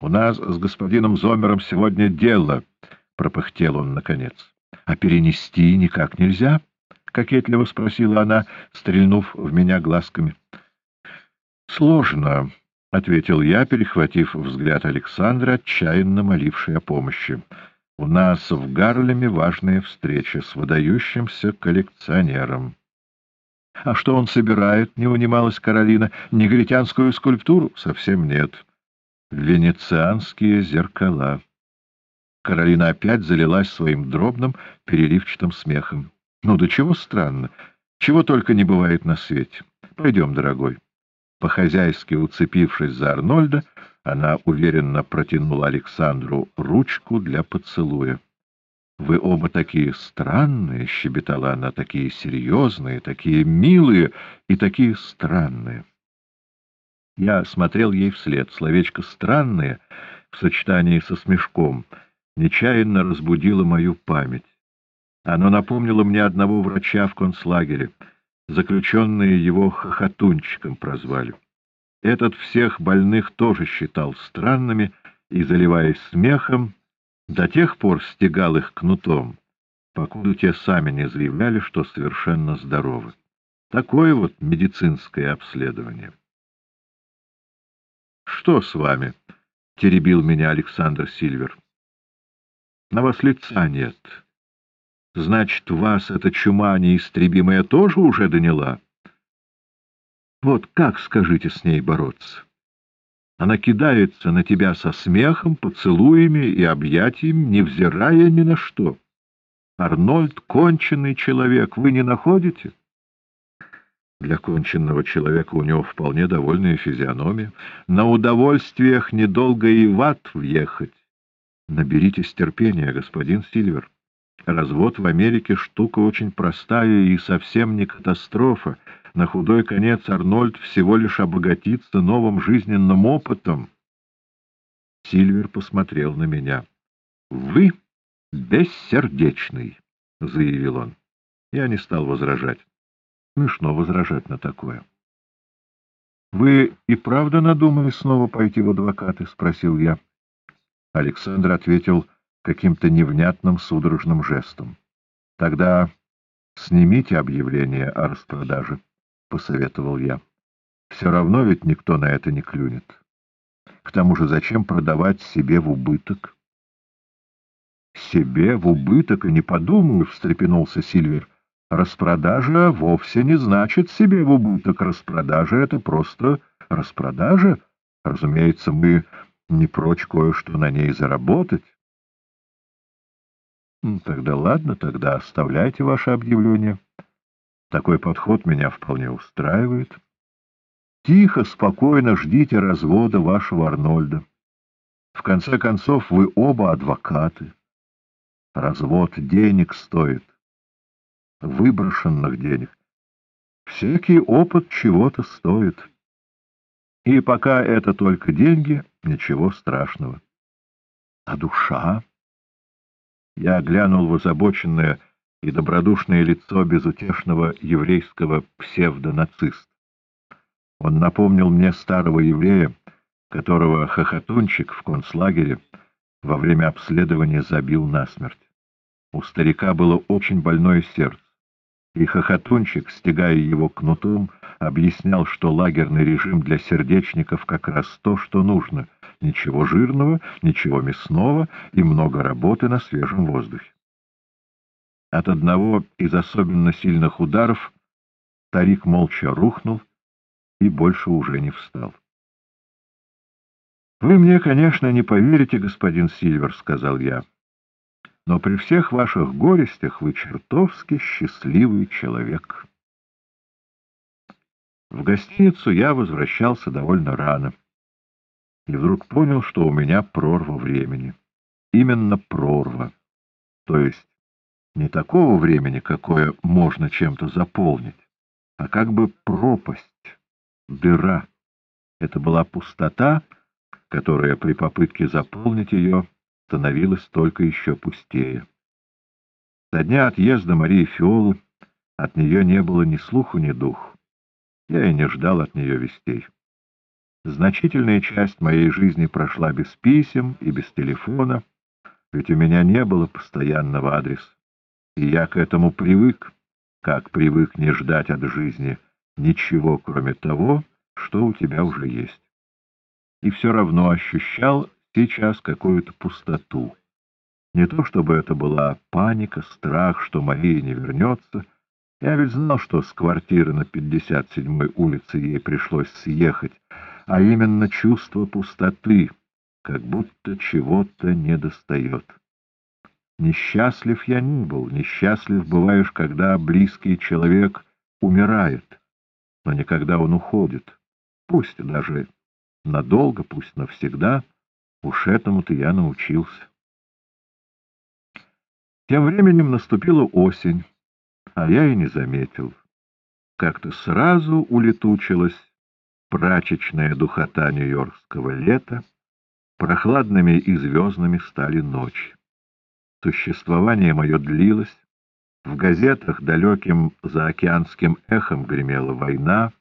— У нас с господином Зомером сегодня дело, — пропыхтел он наконец. — А перенести никак нельзя? — кокетливо спросила она, стрельнув в меня глазками. — Сложно, — ответил я, перехватив взгляд Александра, отчаянно молившей о помощи. — У нас в Гарлеме важная встреча с выдающимся коллекционером. — А что он собирает? — не унималась Каролина. — Негритянскую скульптуру? — Совсем нет. — Венецианские зеркала. Каролина опять залилась своим дробным, переливчатым смехом. Ну да чего странно, чего только не бывает на свете. Пойдем, дорогой. По-хозяйски уцепившись за Арнольда, она уверенно протянула Александру ручку для поцелуя. — Вы оба такие странные, — щебетала она, — такие серьезные, такие милые и такие странные. Я смотрел ей вслед. Словечко «странное» в сочетании со смешком нечаянно разбудило мою память. Оно напомнило мне одного врача в концлагере. Заключенные его хохотунчиком прозвали. Этот всех больных тоже считал странными и, заливаясь смехом, до тех пор стегал их кнутом, покуда те сами не заявляли, что совершенно здоровы. Такое вот медицинское обследование. Что с вами? — теребил меня Александр Сильвер. — На вас лица нет. Значит, вас эта чума неистребимая тоже уже доняла? Вот как, скажите, с ней бороться? Она кидается на тебя со смехом, поцелуями и объятиями, невзирая ни на что. Арнольд — конченый человек, вы не находите? — для конченного человека у него вполне довольная физиономия. На удовольствиях недолго и в ад въехать. Наберитесь терпения, господин Сильвер. Развод в Америке штука очень простая и совсем не катастрофа. На худой конец Арнольд всего лишь обогатится новым жизненным опытом. Сильвер посмотрел на меня. — Вы бессердечный, — заявил он. Я не стал возражать. Смешно возражать на такое. — Вы и правда надумали снова пойти в адвокаты? — спросил я. Александр ответил каким-то невнятным судорожным жестом. — Тогда снимите объявление о распродаже, — посоветовал я. — Все равно ведь никто на это не клюнет. К тому же зачем продавать себе в убыток? — Себе в убыток и не подумаю, — встрепенулся Сильвер. Распродажа вовсе не значит себе в убыток. Распродажа — это просто распродажа. Разумеется, мы не прочь кое-что на ней заработать. Тогда ладно, тогда оставляйте ваше объявление. Такой подход меня вполне устраивает. Тихо, спокойно ждите развода вашего Арнольда. В конце концов, вы оба адвокаты. Развод денег стоит выброшенных денег. Всякий опыт чего-то стоит. И пока это только деньги, ничего страшного. А душа? Я глянул в озабоченное и добродушное лицо безутешного еврейского псевдонациста. Он напомнил мне старого еврея, которого хохотунчик в концлагере во время обследования забил насмерть. У старика было очень больное сердце. И хохотунчик, стягая его кнутом, объяснял, что лагерный режим для сердечников как раз то, что нужно. Ничего жирного, ничего мясного и много работы на свежем воздухе. От одного из особенно сильных ударов старик молча рухнул и больше уже не встал. — Вы мне, конечно, не поверите, господин Сильвер, — сказал я но при всех ваших горестях вы чертовски счастливый человек. В гостиницу я возвращался довольно рано и вдруг понял, что у меня прорва времени. Именно прорва. То есть не такого времени, какое можно чем-то заполнить, а как бы пропасть, дыра. Это была пустота, которая при попытке заполнить ее становилось только еще пустее. Со дня отъезда Марии Фиолы от нее не было ни слуху, ни духу. Я и не ждал от нее вестей. Значительная часть моей жизни прошла без писем и без телефона, ведь у меня не было постоянного адреса, и я к этому привык, как привык не ждать от жизни ничего, кроме того, что у тебя уже есть. И все равно ощущал сейчас какую-то пустоту. Не то чтобы это была паника, страх, что Мария не вернется. Я ведь знал, что с квартиры на 57-й улице ей пришлось съехать, а именно чувство пустоты, как будто чего-то недостает. Несчастлив я не был, несчастлив бываешь, когда близкий человек умирает, но не когда он уходит. Пусть даже надолго, пусть навсегда, уж этому-то я научился. Тем временем наступила осень, а я и не заметил. Как-то сразу улетучилась прачечная духота нью-йоркского лета, прохладными и звездными стали ночи. Существование мое длилось, в газетах далеким заокеанским эхом гремела война,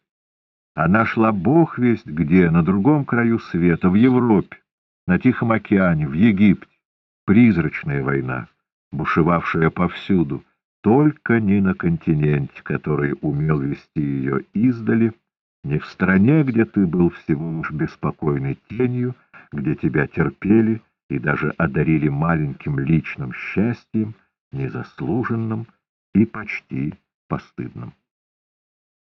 она шла бог весть где, на другом краю света, в Европе, на Тихом океане, в Египте, призрачная война, бушевавшая повсюду, только не на континенте, который умел вести ее издали, не в стране, где ты был всего лишь беспокойной тенью, где тебя терпели и даже одарили маленьким личным счастьем, незаслуженным и почти постыдным.